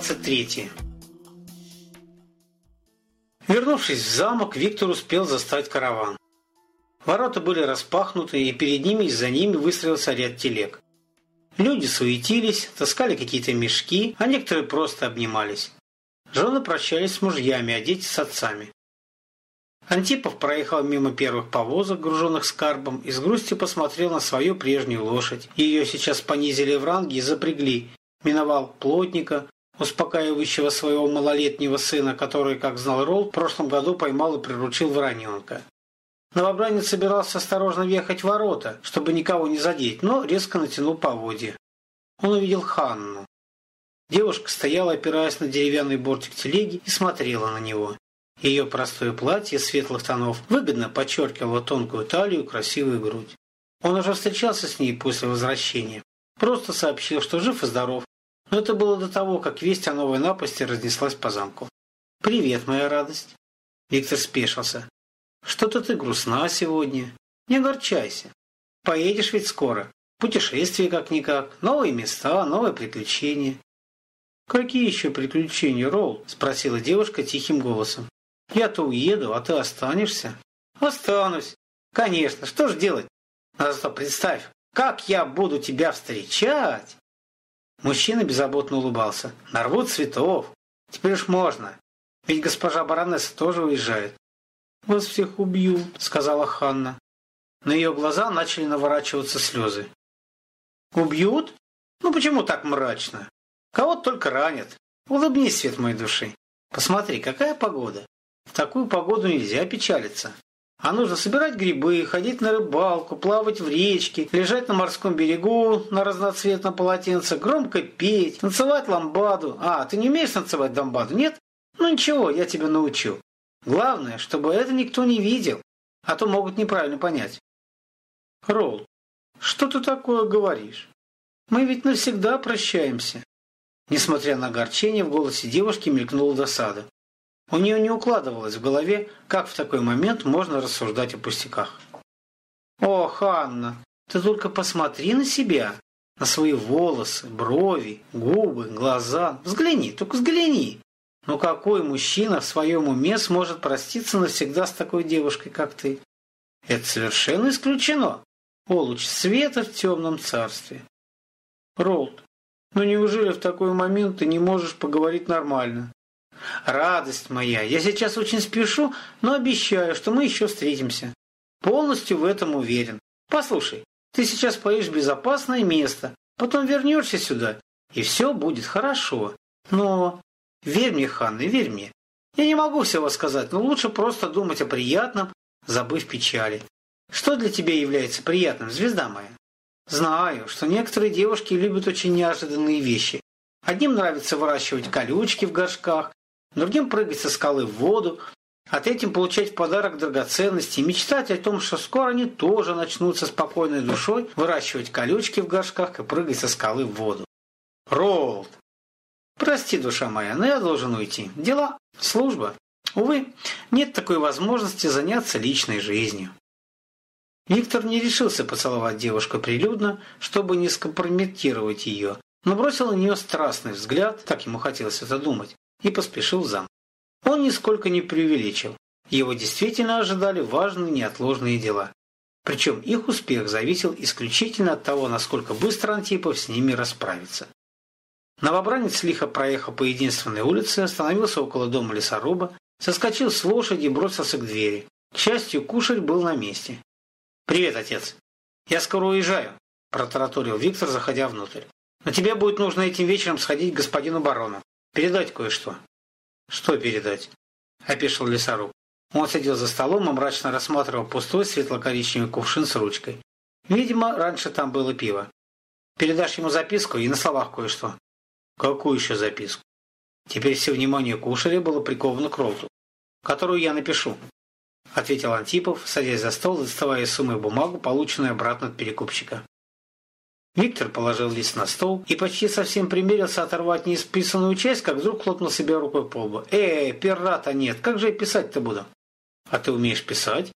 23. Вернувшись в замок, Виктор успел застать караван. Ворота были распахнуты, и перед ними и за ними выстроился ряд телег. Люди суетились, таскали какие-то мешки, а некоторые просто обнимались. Жены прощались с мужьями, а дети с отцами. Антипов проехал мимо первых повозок, груженных скарбом, и с грустью посмотрел на свою прежнюю лошадь. Ее сейчас понизили в ранге и запрягли. Миновал плотника, успокаивающего своего малолетнего сына, который, как знал Ролл, в прошлом году поймал и приручил вороненка. Новобранец собирался осторожно въехать в ворота, чтобы никого не задеть, но резко натянул поводья. Он увидел Ханну. Девушка стояла, опираясь на деревянный бортик телеги, и смотрела на него. Ее простое платье светлых тонов выгодно подчеркивало тонкую талию и красивую грудь. Он уже встречался с ней после возвращения. Просто сообщил, что жив и здоров. Но это было до того, как весть о новой напасти разнеслась по замку. «Привет, моя радость!» Виктор спешился. Что-то ты грустна сегодня. Не огорчайся. Поедешь ведь скоро. Путешествие как-никак, новые места, новые приключения. «Какие еще приключения, Ролл?» – спросила девушка тихим голосом. «Я-то уеду, а ты останешься?» «Останусь. Конечно, что ж делать? Но зато представь, как я буду тебя встречать!» Мужчина беззаботно улыбался. «Нарвут цветов. Теперь уж можно. Ведь госпожа баронесса тоже уезжает. «Вас всех убью», — сказала Ханна. На ее глаза начали наворачиваться слезы. «Убьют? Ну почему так мрачно? Кого только ранят. Улыбнись, свет моей души. Посмотри, какая погода. В такую погоду нельзя печалиться. А нужно собирать грибы, ходить на рыбалку, плавать в речке, лежать на морском берегу на разноцветном полотенце, громко петь, танцевать ламбаду. А, ты не умеешь танцевать ламбаду, нет? Ну ничего, я тебя научу. Главное, чтобы это никто не видел, а то могут неправильно понять. Ролл, что ты такое говоришь? Мы ведь навсегда прощаемся. Несмотря на огорчение, в голосе девушки мелькнула досада. У нее не укладывалось в голове, как в такой момент можно рассуждать о пустяках. «О, Ханна, ты только посмотри на себя, на свои волосы, брови, губы, глаза. Взгляни, только взгляни. Но какой мужчина в своем уме сможет проститься навсегда с такой девушкой, как ты? Это совершенно исключено. О, луч света в темном царстве. Ролд, ну неужели в такой момент ты не можешь поговорить нормально? Радость моя, я сейчас очень спешу, но обещаю, что мы еще встретимся. Полностью в этом уверен. Послушай, ты сейчас поедешь в безопасное место, потом вернешься сюда, и все будет хорошо. Но Верь мне, Ханна, верь мне. Я не могу всего сказать, но лучше просто думать о приятном, забыв печали. Что для тебя является приятным, звезда моя? Знаю, что некоторые девушки любят очень неожиданные вещи. Одним нравится выращивать колючки в горшках, другим прыгать со скалы в воду, а третьим получать в подарок драгоценности и мечтать о том, что скоро они тоже начнут со спокойной душой выращивать колючки в горшках и прыгать со скалы в воду. Ролд, Прости, душа моя, но я должен уйти. Дела, служба. Увы, нет такой возможности заняться личной жизнью. Виктор не решился поцеловать девушку прилюдно, чтобы не скомпрометировать ее, но бросил на нее страстный взгляд, так ему хотелось это думать, и поспешил в зам. Он нисколько не преувеличил. Его действительно ожидали важные неотложные дела. Причем их успех зависел исключительно от того, насколько быстро Антипов с ними расправится. Новобранец лихо проехал по единственной улице, остановился около дома лесоруба, соскочил с лошади и бросился к двери. К счастью, кушарь был на месте. «Привет, отец. Я скоро уезжаю», – протараторил Виктор, заходя внутрь. «Но тебе будет нужно этим вечером сходить к господину барону. Передать кое-что». «Что передать?» – опешил лесоруб. Он сидел за столом и мрачно рассматривал пустой светло-коричневый кувшин с ручкой. Видимо, раньше там было пиво. «Передашь ему записку и на словах кое-что», Какую еще записку? Теперь все внимание кушаря было приковано к роту. Которую я напишу. Ответил Антипов, садясь за стол, доставая из суммы бумагу, полученную обратно от перекупщика. Виктор положил лист на стол и почти совсем примерился оторвать неисписанную часть, как вдруг хлопнул себя рукой по лбу. «Эй, пирата нет, как же я писать-то буду?» «А ты умеешь писать?»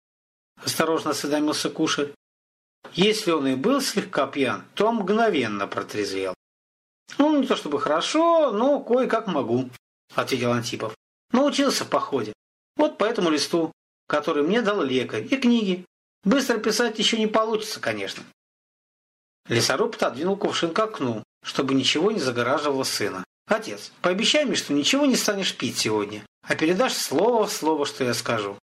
Осторожно осведомился Кушарь. Если он и был слегка пьян, то мгновенно протрезвел. Ну, не то чтобы хорошо, но кое-как могу, ответил Антипов. Научился в походе. Вот по этому листу, который мне дал лекарь, и книги. Быстро писать еще не получится, конечно. Лесоруб отодвинул кувшин к окну, чтобы ничего не загораживало сына. «Отец, пообещай мне, что ничего не станешь пить сегодня, а передашь слово в слово, что я скажу».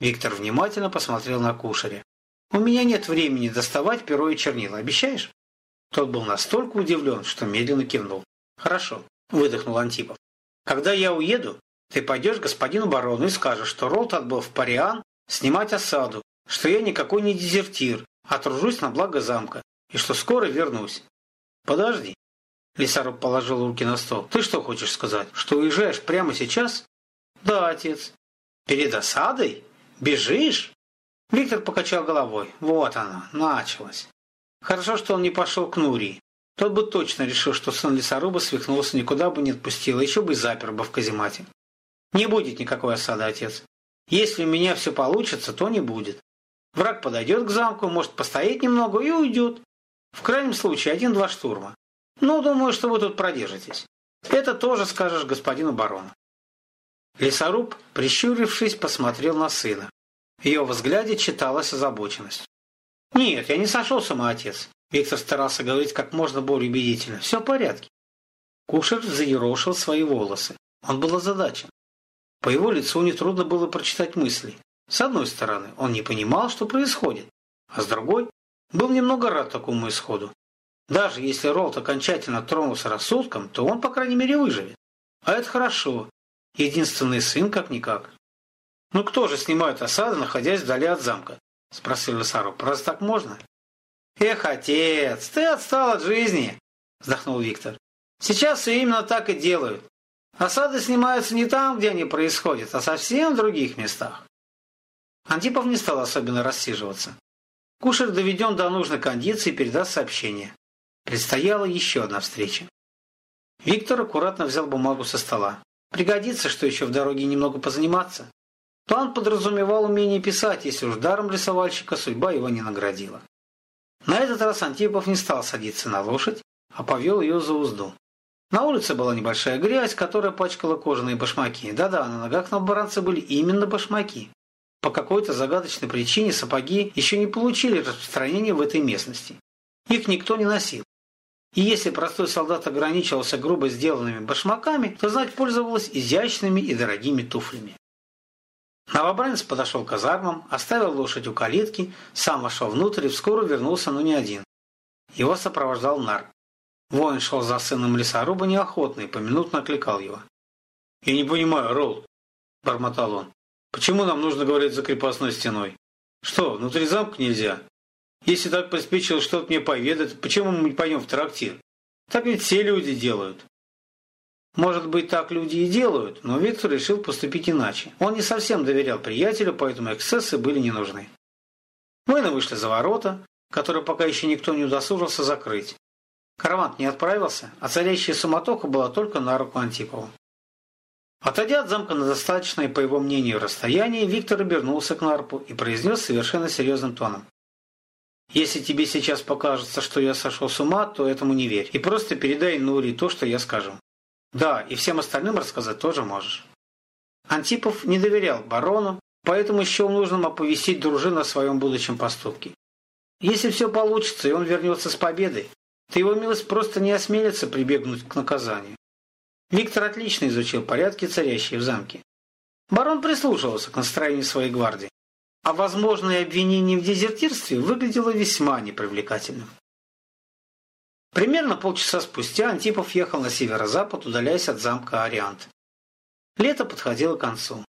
Виктор внимательно посмотрел на кушаря. «У меня нет времени доставать перо и чернила, обещаешь?» Тот был настолько удивлен, что медленно кивнул. «Хорошо», – выдохнул Антипов. «Когда я уеду, ты пойдешь к господину барону и скажешь, что Ролт отбыл в Париан снимать осаду, что я никакой не дезертир, а тружусь на благо замка, и что скоро вернусь. Подожди. Лесоруб положил руки на стол. Ты что хочешь сказать? Что уезжаешь прямо сейчас? Да, отец. Перед осадой? Бежишь? Виктор покачал головой. Вот она, началась. Хорошо, что он не пошел к Нурии. Тот бы точно решил, что сын лесоруба свихнулся, никуда бы не отпустил, а еще бы и запер бы в каземате. Не будет никакой осады, отец. Если у меня все получится, то не будет. Враг подойдет к замку, может постоять немного и уйдет. В крайнем случае один-два штурма. Ну, думаю, что вы тут продержитесь. Это тоже скажешь господину барону. Лесоруб, прищурившись, посмотрел на сына. В ее взгляде читалась озабоченность. «Нет, я не сошел с ума, отец». Виктор старался говорить как можно более убедительно. «Все в порядке». Кушер заерошил свои волосы. Он был озадачен. По его лицу нетрудно было прочитать мысли. С одной стороны, он не понимал, что происходит, а с другой, был немного рад такому исходу. Даже если Ролт окончательно тронулся рассудком, то он, по крайней мере, выживет. А это хорошо. Единственный сын, как-никак. «Ну кто же снимает осады, находясь вдали от замка?» – спросил Лесаров. «Просто так можно?» «Эх, отец, ты отстал от жизни!» – вздохнул Виктор. «Сейчас все именно так и делают. Осады снимаются не там, где они происходят, а совсем в других местах». Антипов не стал особенно рассиживаться. Кушер доведен до нужной кондиции и передаст сообщение. Предстояла еще одна встреча. Виктор аккуратно взял бумагу со стола. Пригодится, что еще в дороге немного позаниматься. План подразумевал умение писать, если уж даром рисовальщика судьба его не наградила. На этот раз Антипов не стал садиться на лошадь, а повел ее за узду. На улице была небольшая грязь, которая пачкала кожаные башмаки. Да-да, на ногах новобранца были именно башмаки. По какой-то загадочной причине сапоги еще не получили распространения в этой местности. Их никто не носил. И если простой солдат ограничивался грубо сделанными башмаками, то знать пользовалась изящными и дорогими туфлями. Новобранец подошел к казармам, оставил лошадь у калитки, сам вошел внутрь и вскоре вернулся, но не один. Его сопровождал нар. Воин шел за сыном лесоруба неохотно и поминутно окликал его. «Я не понимаю, Ролл», – бормотал он. Почему нам нужно говорить за крепостной стеной? Что, внутри замка нельзя? Если так приспичило что-то мне поведать, почему мы не пойдем в трактир? Так ведь все люди делают. Может быть, так люди и делают, но Виктор решил поступить иначе. Он не совсем доверял приятелю, поэтому эксцессы были не нужны. Воины вышли за ворота, которые пока еще никто не удосужился закрыть. Караван не отправился, а царящая суматоха была только на руку Антипову. Отойдя от замка на достаточное, по его мнению, расстояние, Виктор обернулся к Нарпу и произнес совершенно серьезным тоном. «Если тебе сейчас покажется, что я сошел с ума, то этому не верь. И просто передай Нури то, что я скажу. Да, и всем остальным рассказать тоже можешь». Антипов не доверял барону, поэтому счел нужным оповестить дружину о своем будущем поступке. Если все получится, и он вернется с победой, то его милость просто не осмелится прибегнуть к наказанию. Виктор отлично изучил порядки, царящие в замке. Барон прислушивался к настроению своей гвардии, а возможное обвинение в дезертирстве выглядело весьма непривлекательным. Примерно полчаса спустя Антипов ехал на северо-запад, удаляясь от замка Ариант. Лето подходило к концу.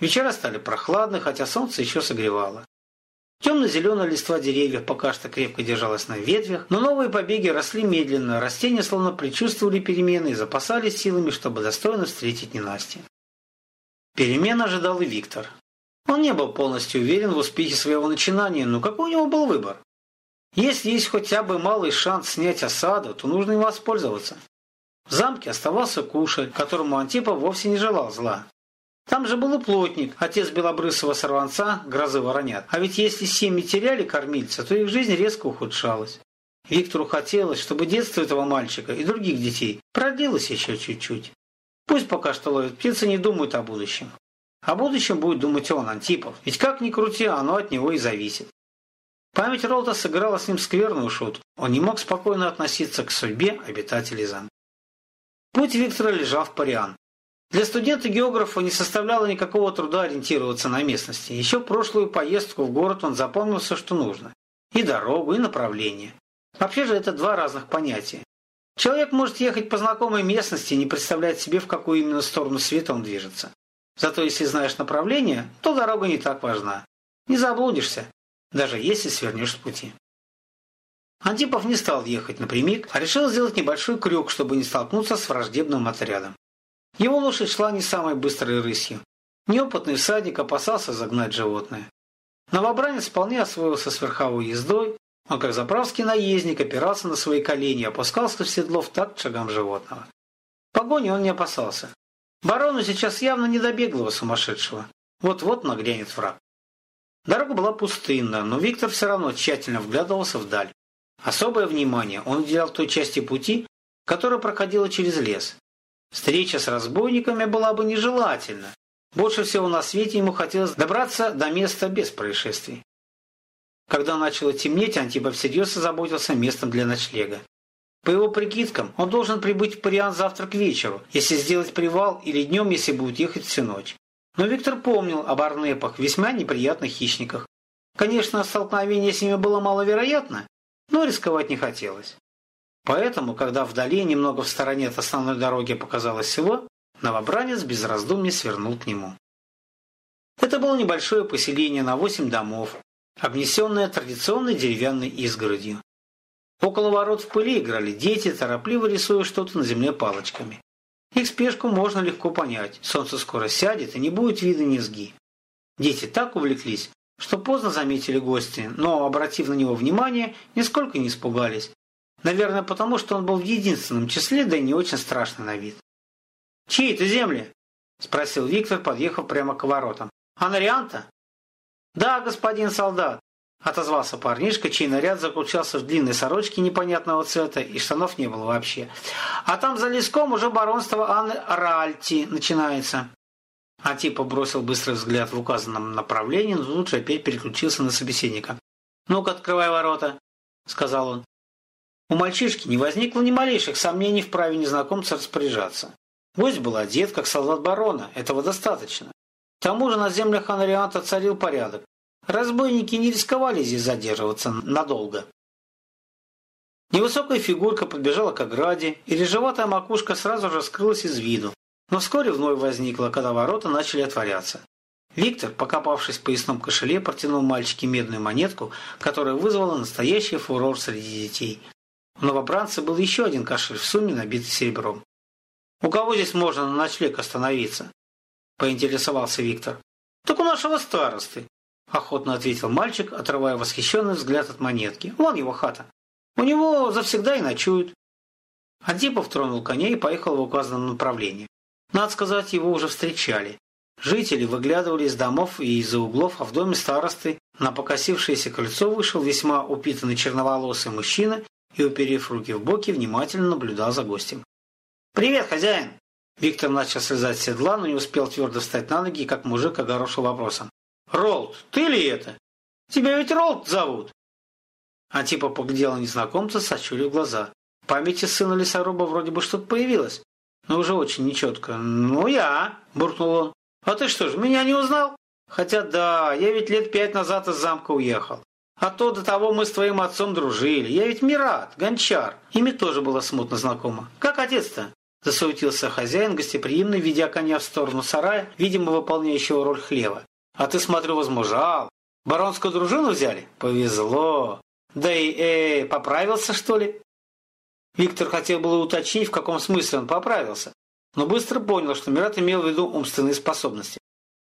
Вечера стали прохладны, хотя солнце еще согревало. Темно-зеленая листва деревьев пока что крепко держалась на ветвях, но новые побеги росли медленно, растения словно предчувствовали перемены и запасались силами, чтобы достойно встретить ненастье. Перемен ожидал и Виктор. Он не был полностью уверен в успехе своего начинания, но какой у него был выбор? Если есть хотя бы малый шанс снять осаду, то нужно им воспользоваться. В замке оставался Кушель, которому Антипа вовсе не желал зла. Там же был и плотник, отец белобрысого сорванца, грозы воронят. А ведь если семьи теряли кормильца, то их жизнь резко ухудшалась. Виктору хотелось, чтобы детство этого мальчика и других детей продлилось еще чуть-чуть. Пусть пока что ловят птицы, не думают о будущем. О будущем будет думать он, Антипов. Ведь как ни крути, оно от него и зависит. Память Ролта сыграла с ним скверную шутку. Он не мог спокойно относиться к судьбе обитателей замка. Путь Виктора лежал в Париан. Для студента-географа не составляло никакого труда ориентироваться на местности. Еще прошлую поездку в город он запомнил все, что нужно. И дорогу, и направление. Вообще же это два разных понятия. Человек может ехать по знакомой местности и не представлять себе, в какую именно сторону света он движется. Зато если знаешь направление, то дорога не так важна. Не заблудишься, даже если свернешь с пути. Антипов не стал ехать напрямик, а решил сделать небольшой крюк, чтобы не столкнуться с враждебным отрядом. Его лошадь шла не самой быстрой рысью. Неопытный всадник опасался загнать животное. Новобранец вполне освоился с верховой ездой, он как заправский наездник опирался на свои колени и опускался в седло в такт шагам животного. Погони он не опасался. Барону сейчас явно не до беглого сумасшедшего. Вот-вот нагрянет враг. Дорога была пустынна, но Виктор все равно тщательно вглядывался вдаль. Особое внимание он уделял той части пути, которая проходила через лес. Встреча с разбойниками была бы нежелательна. Больше всего на свете ему хотелось добраться до места без происшествий. Когда начало темнеть, Антипов всерьез озаботился местом для ночлега. По его прикидкам, он должен прибыть в Париан завтра к вечеру, если сделать привал, или днем, если будет ехать всю ночь. Но Виктор помнил об арнепах, весьма неприятных хищниках. Конечно, столкновение с ними было маловероятно, но рисковать не хотелось. Поэтому, когда вдали, немного в стороне от основной дороги показалось село, новобранец без раздумий свернул к нему. Это было небольшое поселение на восемь домов, обнесенное традиционной деревянной изгородью. Около ворот в пыли играли дети, торопливо рисуя что-то на земле палочками. Их спешку можно легко понять. Солнце скоро сядет, и не будет вида низги. Дети так увлеклись, что поздно заметили гости, но, обратив на него внимание, нисколько не испугались, Наверное, потому что он был в единственном числе, да и не очень страшный на вид. «Чьи это земли?» – спросил Виктор, подъехав прямо к воротам. «Анарианта?» «Да, господин солдат», – отозвался парнишка, чей наряд заключался в длинной сорочке непонятного цвета, и штанов не было вообще. «А там за леском уже баронство Анны Ральти начинается». Антипа бросил быстрый взгляд в указанном направлении, но тут же опять переключился на собеседника. «Ну-ка, открывай ворота», – сказал он. У мальчишки не возникло ни малейших сомнений в праве незнакомца распоряжаться. Гость был одет, как солдат барона, этого достаточно. К тому же на землях Анарианта царил порядок. Разбойники не рисковали здесь задерживаться надолго. Невысокая фигурка подбежала к ограде, и режеватая макушка сразу же скрылась из виду, но вскоре вновь возникла, когда ворота начали отворяться. Виктор, покопавшись в поясном кошеле, протянул мальчике медную монетку, которая вызвала настоящий фурор среди детей. У новобранца был еще один кошель в сумме, набитый серебром. «У кого здесь можно на ночлег остановиться?» – поинтересовался Виктор. «Так у нашего старосты», – охотно ответил мальчик, отрывая восхищенный взгляд от монетки. «Вон его хата. У него завсегда и ночуют». Антипов тронул коня и поехал в указанном направлении. Надо сказать, его уже встречали. Жители выглядывали из домов и из-за углов, а в доме старосты на покосившееся крыльцо вышел весьма упитанный черноволосый мужчина и, уперев руки в боки, внимательно наблюдал за гостем. «Привет, хозяин!» Виктор начал слезать с седла, но не успел твердо встать на ноги, как мужик огорошил вопросом. «Ролд, ты ли это? Тебя ведь Ролд зовут!» Антипа поглядела незнакомца, сочурив глаза. В памяти сына лесоруба вроде бы что-то появилось, но уже очень нечетко. «Ну я!» – буркнул он. «А ты что ж, меня не узнал?» «Хотя да, я ведь лет пять назад из замка уехал. А то до того мы с твоим отцом дружили. Я ведь Мират, гончар. Ими тоже было смутно знакомо. Как отец-то?» Засуетился хозяин, гостеприимно ведя коня в сторону сарая, видимо, выполняющего роль хлева. «А ты, смотрю, возмужал. Баронскую дружину взяли? Повезло. Да и, э, поправился, что ли?» Виктор хотел было уточнить, в каком смысле он поправился, но быстро понял, что Мират имел в виду умственные способности.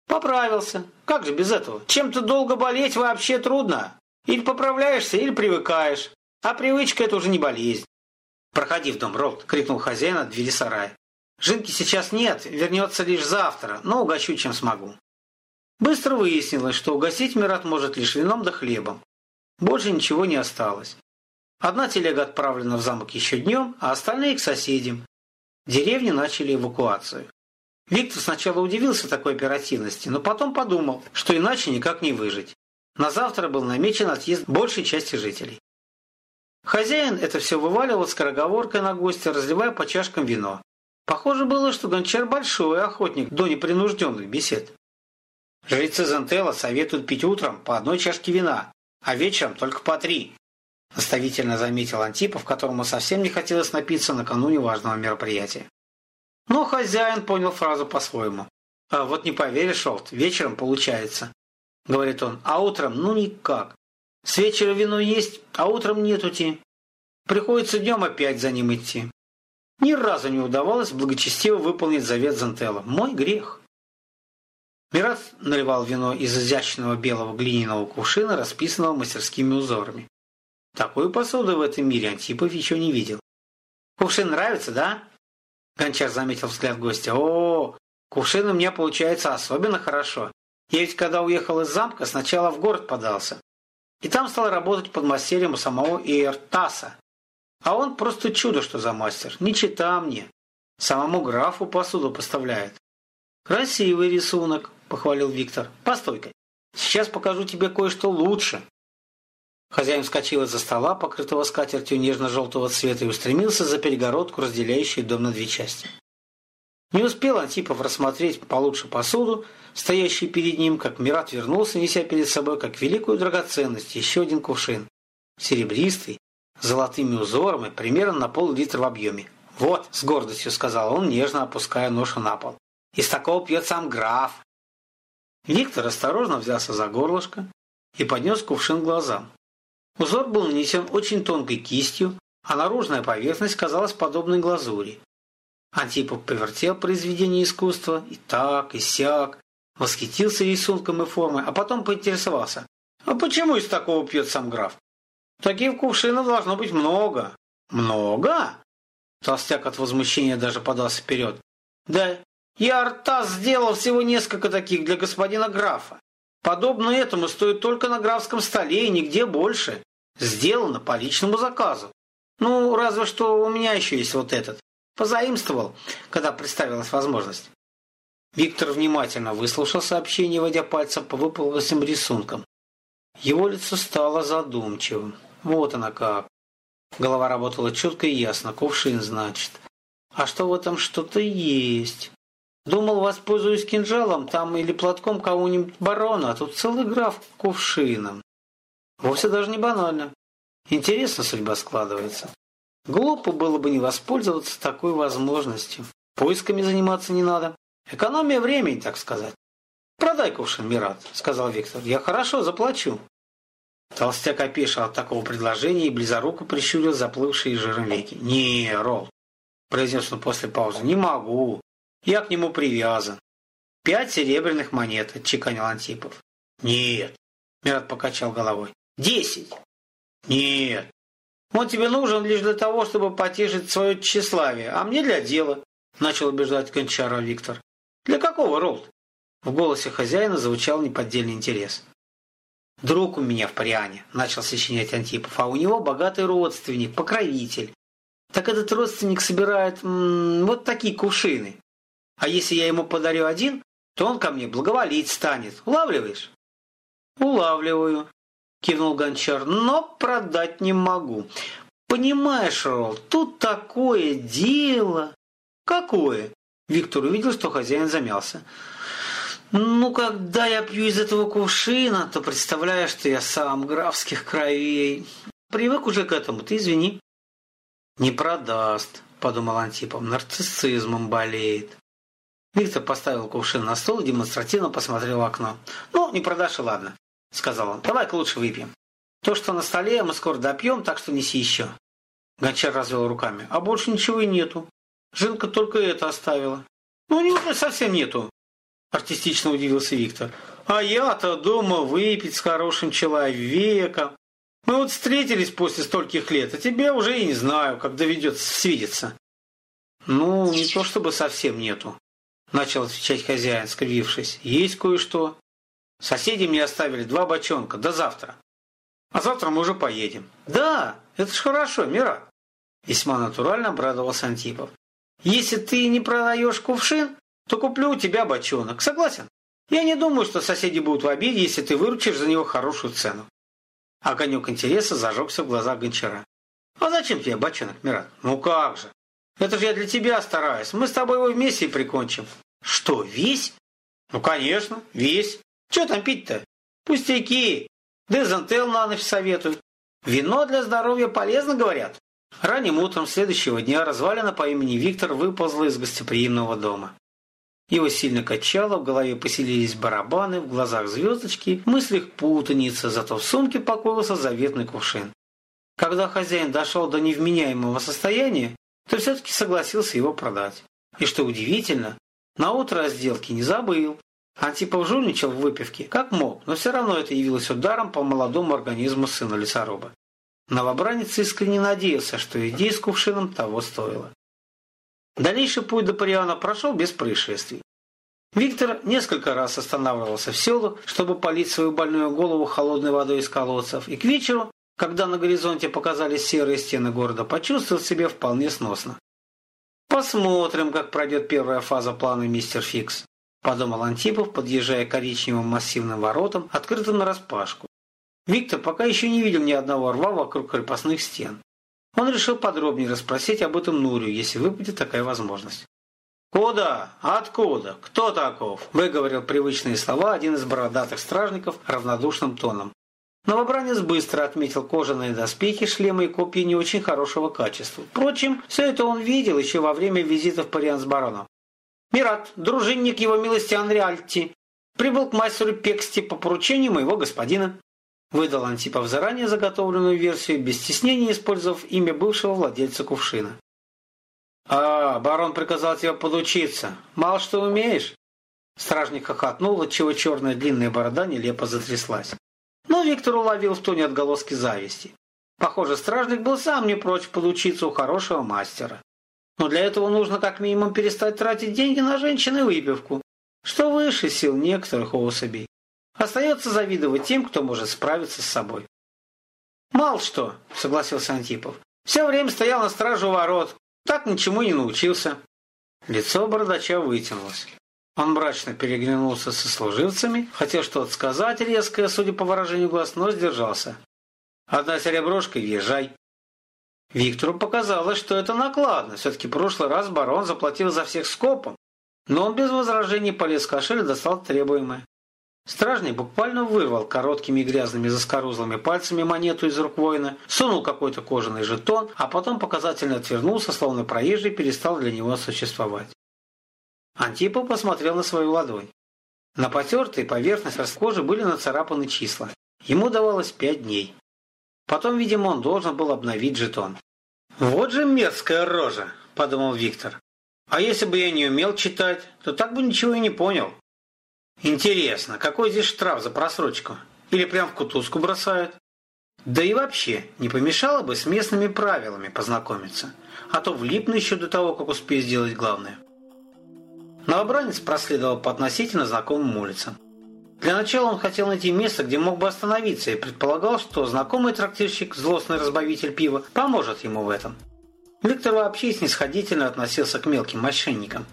«Поправился. Как же без этого? Чем-то долго болеть вообще трудно. Или поправляешься, или привыкаешь. А привычка – это уже не болезнь. «Проходи в дом, Ролд!» – крикнул хозяин от двери сарая. «Жинки сейчас нет, вернется лишь завтра, но угощу, чем смогу». Быстро выяснилось, что угостить Мират может лишь вином да хлебом. Больше ничего не осталось. Одна телега отправлена в замок еще днем, а остальные к соседям. Деревни начали эвакуацию. Виктор сначала удивился такой оперативности, но потом подумал, что иначе никак не выжить. На завтра был намечен отъезд большей части жителей. Хозяин это все вываливал скороговоркой на гостя, разливая по чашкам вино. Похоже было, что гончар большой охотник до непринужденных бесед. Жрецы Зентела советуют пить утром по одной чашке вина, а вечером только по три, наставительно заметил Антипов, которому совсем не хотелось напиться накануне важного мероприятия. Но хозяин понял фразу по-своему. «А вот не поверишь, Олд, вечером получается», — говорит он, — «а утром ну никак. С вечера вино есть, а утром нетути. Приходится днем опять за ним идти. Ни разу не удавалось благочестиво выполнить завет Зантелла. Мой грех». Мират наливал вино из изящного белого глиняного кувшина, расписанного мастерскими узорами. Такую посуду в этом мире Антипов еще не видел. «Кувшин нравится, да?» Гончар заметил взгляд гостя. «О, кувшин у меня получается особенно хорошо. Я ведь когда уехал из замка, сначала в город подался. И там стал работать под мастерем у самого Иертаса. А он просто чудо, что за мастер. Не чита мне. Самому графу посуду поставляет. Красивый рисунок, похвалил Виктор. Постой-ка. Сейчас покажу тебе кое-что лучше. Хозяин вскочил из-за стола, покрытого скатертью нежно-желтого цвета, и устремился за перегородку, разделяющую дом на две части. Не успел Антипов рассмотреть получше посуду, стоящую перед ним, как Мират вернулся, неся перед собой как великую драгоценность еще один кувшин. Серебристый, с золотыми узорами, примерно на пол-литра в объеме. «Вот», — с гордостью сказал он, нежно опуская ношу на пол. «Из такого пьет сам граф». Виктор осторожно взялся за горлышко и поднес кувшин глазам. Узор был нанесен очень тонкой кистью, а наружная поверхность казалась подобной глазури. Антипов повертел произведение искусства и так, и сяк, восхитился рисунком и формой, а потом поинтересовался. А почему из такого пьет сам граф? Таких кувшинов должно быть много. Много? Толстяк от возмущения даже подался вперед. Да, я Артас сделал всего несколько таких для господина графа. Подобно этому стоит только на графском столе и нигде больше. Сделано по личному заказу. Ну, разве что у меня еще есть вот этот. Позаимствовал, когда представилась возможность. Виктор внимательно выслушал сообщение, водя пальцем по выполненным рисункам. Его лицо стало задумчивым. Вот она как. Голова работала четко и ясно. Кувшин, значит. А что в этом что-то есть? Думал, воспользуюсь кинжалом там или платком кого-нибудь барона, а тут целый граф кувшином. Вовсе даже не банально. Интересно судьба складывается. Глупо было бы не воспользоваться такой возможностью. Поисками заниматься не надо. Экономия времени, так сказать. «Продай кувшин, Мират», — сказал Виктор. «Я хорошо заплачу». Толстяк опешил от такого предложения и близоруко прищурил заплывшие жиром веки. «Не, Ролл», — произнес он после паузы, — «не могу. Я к нему привязан». «Пять серебряных монет», — отчеканил Антипов. «Нет», — Мират покачал головой. «Десять». «Нет. Он тебе нужен лишь для того, чтобы потешить свое тщеславие, а мне для дела», — начал убеждать Гончара Виктор. «Для какого, Ролд?» В голосе хозяина звучал неподдельный интерес. «Друг у меня в Париане», – начал сочинять Антипов, «а у него богатый родственник, покровитель. Так этот родственник собирает м -м, вот такие кувшины. А если я ему подарю один, то он ко мне благоволить станет. Улавливаешь?» «Улавливаю», – кивнул Гончар, – «но продать не могу. Понимаешь, Ролл, тут такое дело». «Какое?» Виктор увидел, что хозяин замялся. Ну, когда я пью из этого кувшина, то представляю, что я сам графских кровей. Привык уже к этому, ты извини. Не продаст, подумал Антипов, нарциссизмом болеет. Виктор поставил кувшин на стол и демонстративно посмотрел в окно. «Ну, не продашь и ладно», — сказал он. «Давай-ка лучше выпьем. То, что на столе, мы скоро допьем, так что неси еще». Гончар развел руками. «А больше ничего и нету. Жинка только это оставила». «Ну, него совсем нету», артистично удивился Виктор. А я-то думал выпить с хорошим человеком. Мы вот встретились после стольких лет, а тебя уже и не знаю, как доведется свидеться. Ну, не то чтобы совсем нету, начал отвечать хозяин, скривившись. Есть кое-что. Соседи мне оставили два бочонка, до завтра. А завтра мы уже поедем. Да, это ж хорошо, Мира. Весьма натурально обрадовался Антипов. Если ты не продаешь кувшин, то куплю у тебя бочонок. Согласен? Я не думаю, что соседи будут в обиде, если ты выручишь за него хорошую цену. Огонек интереса зажегся в глазах гончара. А зачем тебе бочонок, Мират? Ну как же? Это же я для тебя стараюсь. Мы с тобой его вместе и прикончим. Что, весь? Ну, конечно, весь. Че там пить-то? Пустяки. Дезантел на ночь советуют. Вино для здоровья полезно, говорят. Ранним утром следующего дня развалина по имени Виктор выползла из гостеприимного дома. Его сильно качало, в голове поселились барабаны, в глазах звездочки, в мыслях путаница, зато в сумке покоился заветный кувшин. Когда хозяин дошел до невменяемого состояния, то все-таки согласился его продать. И что удивительно, на утро о сделке не забыл. Антипов жульничал в выпивке, как мог, но все равно это явилось ударом по молодому организму сына лесоруба. Новобранец искренне надеялся, что идея с кувшином того стоила. Дальнейший путь до Париана прошел без происшествий. Виктор несколько раз останавливался в селах, чтобы полить свою больную голову холодной водой из колодцев, и к вечеру, когда на горизонте показались серые стены города, почувствовал себя вполне сносно. «Посмотрим, как пройдет первая фаза плана мистер Фикс», – подумал Антипов, подъезжая к коричневым массивным воротам, открытым нараспашку. Виктор пока еще не видел ни одного рва вокруг крепостных стен. Он решил подробнее расспросить об этом Нурию, если выпадет такая возможность. «Куда? Откуда? Кто таков?» – выговорил привычные слова один из бородатых стражников равнодушным тоном. Новобранец быстро отметил кожаные доспехи, шлемы и копья не очень хорошего качества. Впрочем, все это он видел еще во время визита в Париан с бароном. «Мират, дружинник его милости Анриальти, прибыл к мастеру Пексти по поручению моего господина». Выдал Антипов заранее заготовленную версию, без стеснения использовав имя бывшего владельца кувшина. «А, барон приказал тебе подучиться. Мало что умеешь?» Стражник хохотнул, отчего черная длинная борода нелепо затряслась. Но Виктор уловил в тоне отголоски зависти. Похоже, стражник был сам не прочь подучиться у хорошего мастера. Но для этого нужно как минимум перестать тратить деньги на женщин и выпивку, что выше сил некоторых особей. Остается завидовать тем, кто может справиться с собой. «Мало что», — согласился Антипов. «Все время стоял на страже у ворот. Так ничему не научился». Лицо бородача вытянулось. Он мрачно переглянулся со служивцами, хотел что-то сказать резкое, судя по выражению глаз, но сдержался. «Одна сереброшка и езжай». Виктору показалось, что это накладно. Все-таки прошлый раз барон заплатил за всех скопом. Но он без возражений полез в кошель и достал требуемое. Стражник буквально вырвал короткими грязными заскорузлыми пальцами монету из рук воина, сунул какой-то кожаный жетон, а потом показательно отвернулся, словно проезжий перестал для него существовать. Антипа посмотрел на свою ладонь. На потертой поверхность кожи были нацарапаны числа. Ему давалось пять дней. Потом, видимо, он должен был обновить жетон. «Вот же мерзкая рожа!» – подумал Виктор. «А если бы я не умел читать, то так бы ничего и не понял. Интересно, какой здесь штраф за просрочку? Или прям в кутузку бросают? Да и вообще, не помешало бы с местными правилами познакомиться, а то влипну еще до того, как успею сделать главное. Новобранец проследовал по относительно знакомым улицам. Для начала он хотел найти место, где мог бы остановиться, и предполагал, что знакомый трактирщик, злостный разбавитель пива, поможет ему в этом. Виктор вообще снисходительно относился к мелким мошенникам.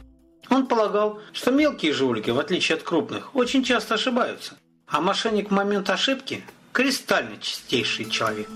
Он полагал, что мелкие жулики, в отличие от крупных, очень часто ошибаются, а мошенник в момент ошибки – кристально чистейший человек.